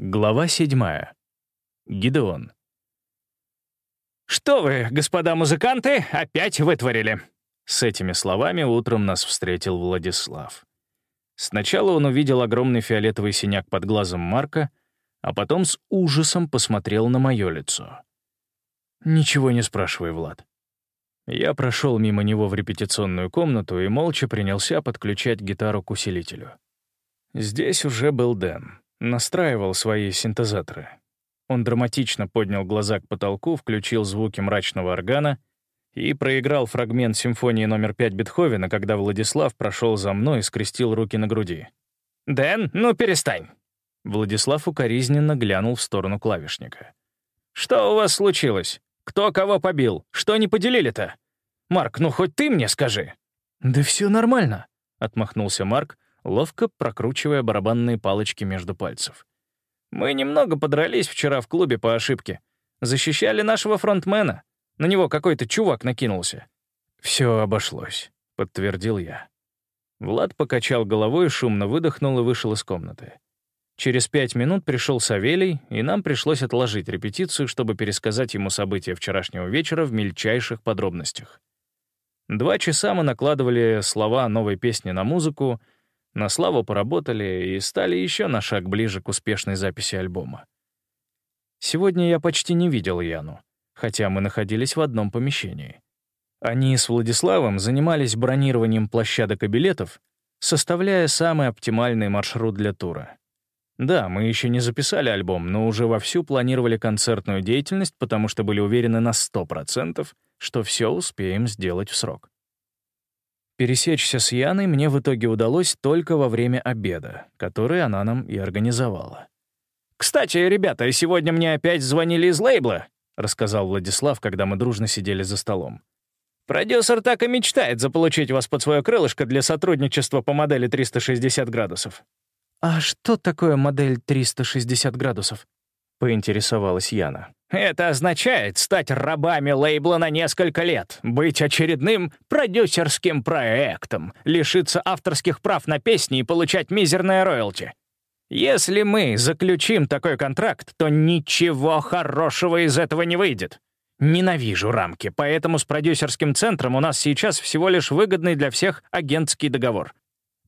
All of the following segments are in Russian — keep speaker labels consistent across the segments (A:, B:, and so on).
A: Глава седьмая. Гидеон.
B: «Что вы, господа музыканты, опять вытворили?»
A: С этими словами утром нас встретил Владислав. Сначала он увидел огромный фиолетовый синяк под глазом Марка, а потом с ужасом посмотрел на мое лицо. «Ничего не спрашивай, Влад». Я прошел мимо него в репетиционную комнату и молча принялся подключать гитару к усилителю. Здесь уже был Дэн настраивал свои синтезаторы. Он драматично поднял глаза к потолку, включил звуки мрачного органа и проиграл фрагмент симфонии номер 5 Бетховена, когда Владислав прошел за мной и скрестил руки на груди.
B: «Дэн, ну перестань!»
A: Владислав укоризненно глянул в сторону клавишника.
B: «Что у вас случилось? Кто кого побил? Что не поделили-то? Марк, ну хоть ты мне скажи!»
A: «Да все нормально», — отмахнулся Марк, ловко прокручивая барабанные палочки между пальцев.
B: «Мы немного подрались вчера в клубе по ошибке. Защищали нашего фронтмена. На него какой-то чувак накинулся».
A: «Все обошлось», — подтвердил я. Влад покачал головой, шумно выдохнул и вышел из комнаты. Через пять минут пришел Савелий, и нам пришлось отложить репетицию, чтобы пересказать ему события вчерашнего вечера в мельчайших подробностях. Два часа мы накладывали слова новой песни на музыку, на славу поработали и стали еще на шаг ближе к успешной записи альбома. Сегодня я почти не видел Яну, хотя мы находились в одном помещении. Они с Владиславом занимались бронированием площадок и билетов, составляя самый оптимальный маршрут для тура. Да, мы еще не записали альбом, но уже вовсю планировали концертную деятельность, потому что были уверены на 100%, что все успеем сделать в срок. Пересечься с Яной мне в итоге удалось только во время обеда, который она нам и организовала.
B: «Кстати, ребята, сегодня мне опять звонили из лейбла», — рассказал Владислав, когда мы дружно сидели за столом. «Продюсер так и мечтает заполучить вас под свое крылышко для сотрудничества по модели 360 градусов».
A: «А что такое модель 360 градусов?» — поинтересовалась Яна.
B: Это означает стать рабами лейбла на несколько лет, быть очередным продюсерским проектом, лишиться авторских прав на песни и получать мизерное роялти. Если мы заключим такой контракт, то ничего хорошего из этого не выйдет. Ненавижу рамки, поэтому с продюсерским центром у нас сейчас всего лишь выгодный для всех агентский договор.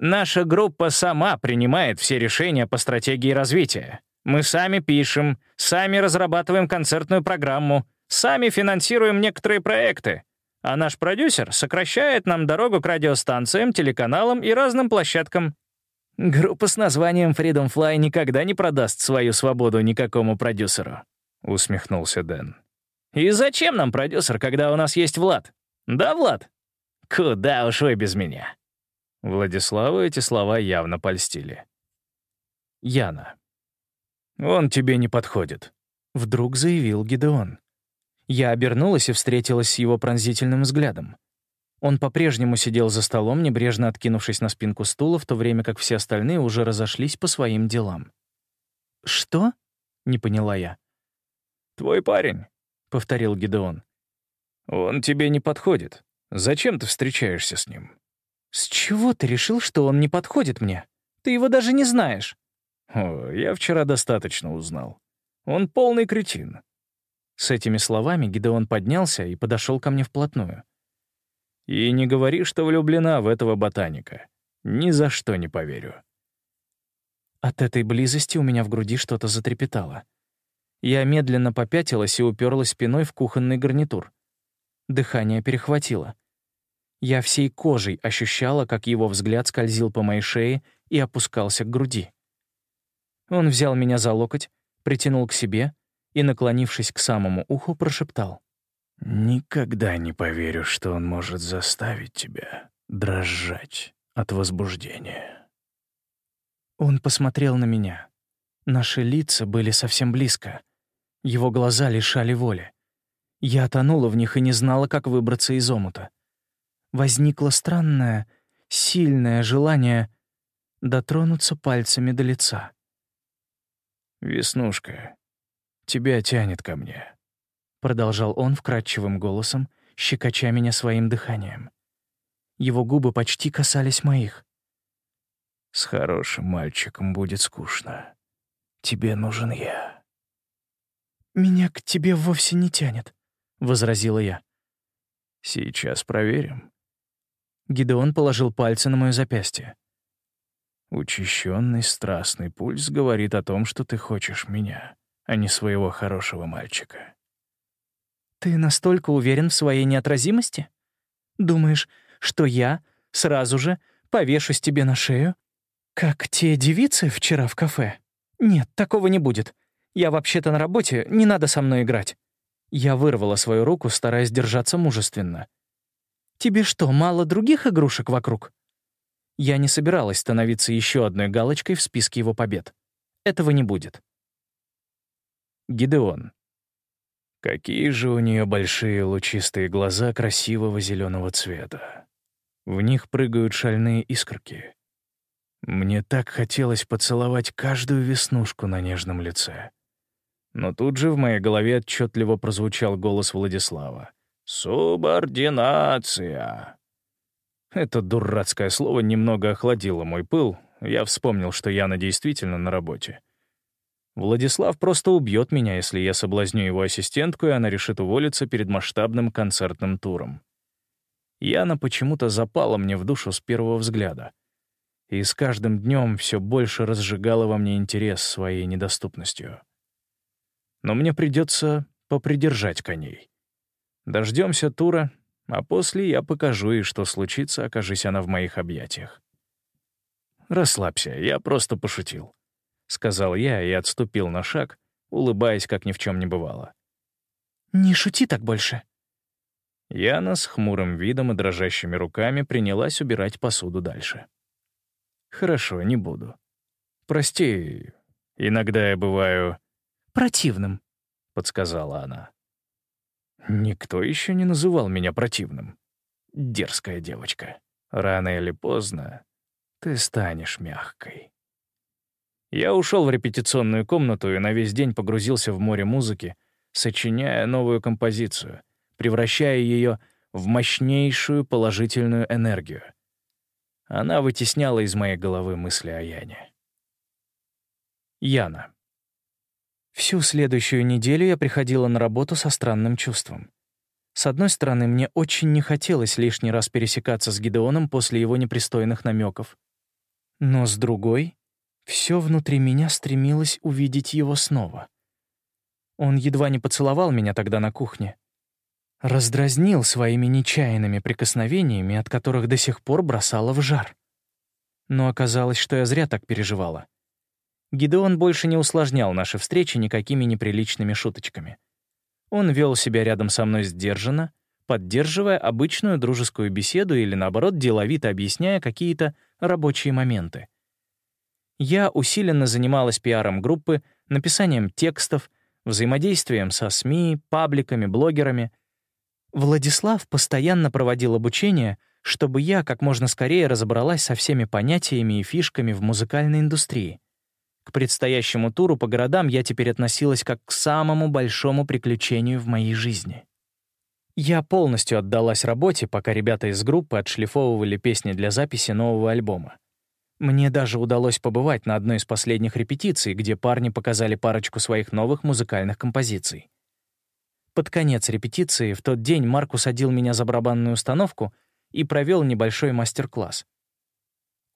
B: Наша группа сама принимает все решения по стратегии развития. Мы сами пишем, сами разрабатываем концертную программу, сами финансируем некоторые проекты. А наш продюсер сокращает нам дорогу к радиостанциям, телеканалам и разным площадкам. Группа с названием Freedom Fly никогда не продаст свою свободу никакому продюсеру», — усмехнулся Дэн. «И зачем нам продюсер, когда у нас есть Влад? Да, Влад? Куда уж вы без меня?» Владиславу эти слова явно польстили. Яна. «Он тебе не подходит», — вдруг заявил Гидеон. Я обернулась и встретилась с его пронзительным взглядом. Он по-прежнему сидел за столом, небрежно откинувшись на спинку стула, в то время как все остальные уже разошлись по своим делам. «Что?» — не поняла я. «Твой парень», —
A: повторил Гидеон.
B: «Он тебе не подходит. Зачем ты встречаешься с ним?»
A: «С чего ты решил, что он не подходит мне? Ты его даже не знаешь».
B: О, я вчера достаточно узнал. Он полный кретин.
A: С этими словами Гидеон поднялся и подошел ко мне вплотную.
B: И не говори, что влюблена в этого ботаника. Ни за что не поверю.
A: От этой близости у меня в груди что-то затрепетало. Я медленно попятилась и уперлась спиной в кухонный гарнитур. Дыхание перехватило. Я всей кожей ощущала, как его взгляд скользил по моей шее и опускался к груди. Он взял меня за локоть, притянул к себе и, наклонившись к самому уху, прошептал.
C: «Никогда не поверю, что он может заставить тебя дрожать от возбуждения».
A: Он посмотрел на меня. Наши лица были совсем близко. Его глаза лишали воли. Я тонула в них и не знала, как выбраться из омута. Возникло странное, сильное желание дотронуться пальцами до лица.
C: «Веснушка, тебя тянет ко мне», —
A: продолжал он вкрадчивым голосом, щекоча меня своим дыханием. Его губы почти касались моих.
C: «С хорошим мальчиком будет скучно. тебе нужен я».
B: «Меня к тебе вовсе не тянет», — возразила я.
C: «Сейчас проверим».
B: Гидеон положил пальцы на мое запястье.
C: Учащенный страстный пульс говорит о том, что ты хочешь меня, а не своего хорошего мальчика.
B: Ты настолько уверен в своей неотразимости? Думаешь, что я сразу же повешусь тебе на шею? Как те девицы вчера в кафе? Нет, такого не будет. Я вообще-то на работе, не надо со мной играть. Я вырвала свою руку, стараясь держаться мужественно. Тебе что, мало других игрушек вокруг? Я не собиралась становиться еще одной галочкой в списке его побед. Этого не будет.
C: Гидеон. Какие же у нее большие лучистые глаза красивого зеленого цвета. В них прыгают шальные искорки. Мне так хотелось поцеловать каждую веснушку на нежном лице. Но тут же в моей голове отчетливо прозвучал голос Владислава. «Субординация!» Это дурацкое слово немного охладило мой пыл. Я вспомнил, что Яна действительно на работе. Владислав просто убьет меня, если я соблазню его ассистентку, и она решит уволиться перед масштабным концертным туром. Яна почему-то запала мне в душу с первого взгляда. И с каждым днем все больше разжигала во мне интерес своей недоступностью. Но мне придется попридержать коней. Дождемся тура, а после я покажу ей, что случится, окажись она в моих объятиях. «Расслабься, я просто пошутил», — сказал я и отступил на шаг, улыбаясь, как ни в чем не бывало.
B: «Не шути так больше».
C: Яна с хмурым видом и дрожащими руками принялась убирать посуду дальше. «Хорошо, не буду. Прости, иногда я бываю...»
B: «Противным», —
C: подсказала она. Никто еще не называл меня противным. Дерзкая девочка. Рано или поздно ты станешь мягкой. Я ушел в репетиционную комнату и на весь день погрузился в море музыки, сочиняя новую композицию, превращая ее в мощнейшую положительную энергию. Она вытесняла из моей головы мысли о Яне. Яна.
B: Всю следующую неделю я приходила на работу со странным чувством. С одной стороны, мне очень не хотелось лишний раз пересекаться с Гидеоном после его непристойных намеков. Но с другой, все внутри меня стремилось увидеть его снова. Он едва не поцеловал меня тогда на кухне. Раздразнил своими нечаянными прикосновениями, от которых до сих пор бросало в жар. Но оказалось, что я зря так переживала. Гидеон больше не усложнял наши встречи никакими неприличными шуточками. Он вел себя рядом со мной сдержанно, поддерживая обычную дружескую беседу или, наоборот, деловито объясняя какие-то рабочие моменты. Я усиленно занималась пиаром группы, написанием текстов, взаимодействием со СМИ, пабликами, блогерами. Владислав постоянно проводил обучение, чтобы я как можно скорее разобралась со всеми понятиями и фишками в музыкальной индустрии — к предстоящему туру по городам я теперь относилась как к самому большому приключению в моей жизни. Я полностью отдалась работе, пока ребята из группы отшлифовывали песни для записи нового альбома. Мне даже удалось побывать на одной из последних репетиций, где парни показали парочку своих новых музыкальных композиций. Под конец репетиции в тот день Марк усадил меня за барабанную установку и провел небольшой мастер-класс —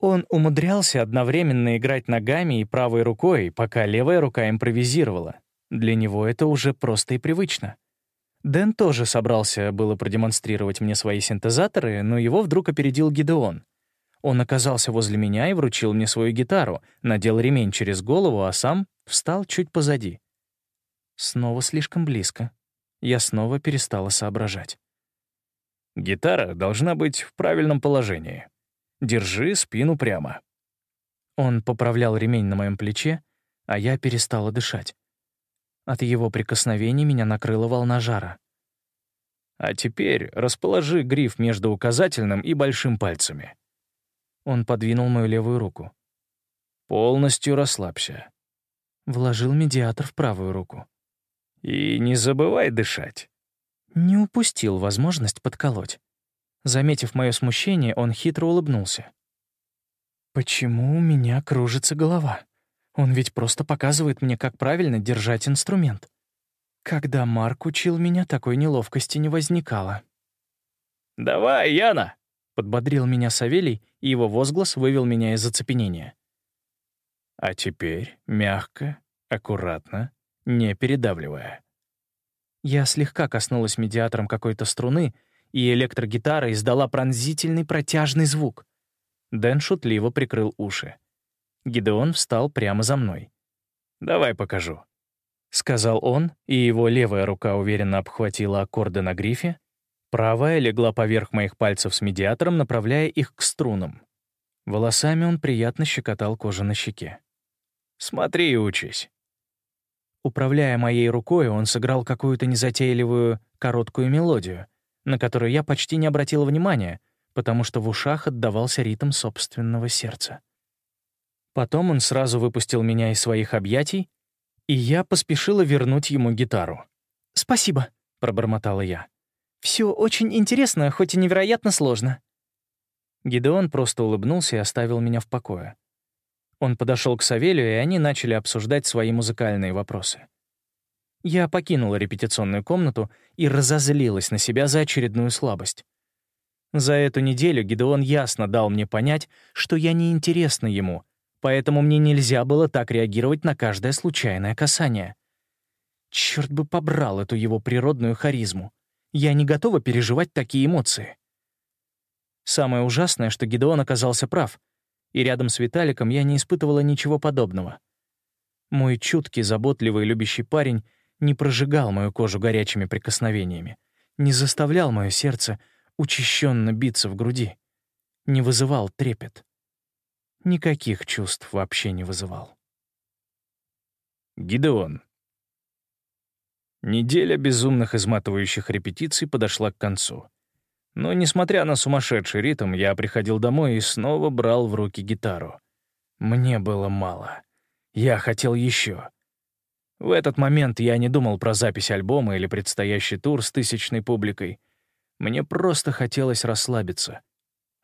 B: он умудрялся одновременно играть ногами и правой рукой, пока левая рука импровизировала. Для него это уже просто и привычно. Дэн тоже собрался было продемонстрировать мне свои синтезаторы, но его вдруг опередил Гидеон. Он оказался возле меня и вручил мне свою гитару, надел ремень через голову, а сам встал чуть позади. Снова слишком близко. Я снова перестала соображать.
C: «Гитара должна быть в правильном положении», Держи спину прямо».
B: Он поправлял ремень на моем плече, а я перестала дышать. От его прикосновений меня накрыла волна жара.
C: «А теперь расположи гриф между указательным и большим пальцами».
B: Он подвинул мою левую руку.
C: «Полностью расслабься».
B: Вложил медиатор в правую руку.
C: «И не забывай дышать».
B: Не упустил возможность подколоть. Заметив мое смущение, он хитро улыбнулся. «Почему у меня кружится голова?
C: Он ведь просто показывает мне, как правильно держать инструмент. Когда Марк учил меня, такой неловкости не возникало.
A: «Давай, Яна!»
C: — подбодрил меня Савелий, и его возглас вывел меня из оцепенения. А теперь мягко, аккуратно, не передавливая. Я слегка коснулась медиатором какой-то струны, и электрогитара издала пронзительный протяжный звук. Дэн шутливо прикрыл уши. Гидеон встал прямо за мной.
A: «Давай покажу», —
C: сказал он, и его левая рука уверенно обхватила аккорды на грифе, правая легла поверх моих пальцев с медиатором, направляя их к струнам. Волосами он приятно щекотал кожу на щеке.
A: «Смотри и учись».
C: Управляя моей рукой, он сыграл какую-то незатейливую, короткую мелодию, на которую я почти не обратила внимания, потому что в ушах отдавался ритм собственного сердца. Потом он сразу выпустил меня из своих объятий, и я поспешила вернуть ему гитару. «Спасибо», — пробормотала я. «Все очень интересно, хоть и невероятно сложно». Гидеон просто улыбнулся и оставил меня в покое. Он подошел к Савелию, и они начали обсуждать свои музыкальные вопросы. Я покинула репетиционную комнату и разозлилась на себя за очередную слабость. За эту неделю Гидеон ясно дал мне понять, что я неинтересна ему, поэтому мне нельзя было так реагировать на каждое случайное касание. Черт бы побрал эту его природную харизму. Я не готова переживать такие эмоции. Самое ужасное, что Гидеон оказался прав, и рядом с Виталиком я не испытывала ничего подобного. Мой чуткий, заботливый, любящий парень не прожигал мою кожу горячими прикосновениями, не заставлял мое сердце учащенно биться в груди, не вызывал трепет никаких чувств вообще не вызывал.
A: Гидеон. Неделя безумных изматывающих репетиций подошла к концу. Но, несмотря на сумасшедший ритм, я приходил домой и снова брал в руки гитару. Мне было мало. Я хотел еще. В этот момент я не думал про запись альбома или предстоящий тур с тысячной публикой. Мне просто хотелось расслабиться —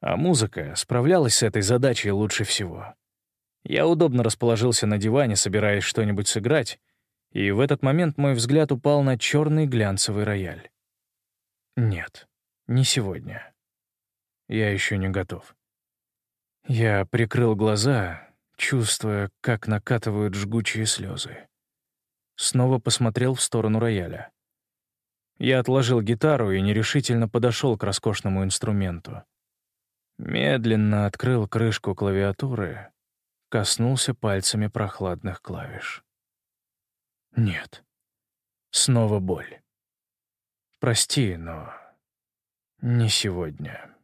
A: а музыка справлялась с этой задачей лучше всего. Я удобно расположился на диване, собираясь что-нибудь сыграть, и в этот момент мой взгляд упал на черный глянцевый рояль. Нет, не сегодня. Я еще не готов. Я прикрыл глаза, чувствуя, как накатывают жгучие слезы. Снова посмотрел в сторону рояля. Я отложил гитару и нерешительно подошел к роскошному инструменту. Медленно открыл крышку клавиатуры, коснулся пальцами прохладных клавиш. Нет. Снова боль. Прости, но не сегодня.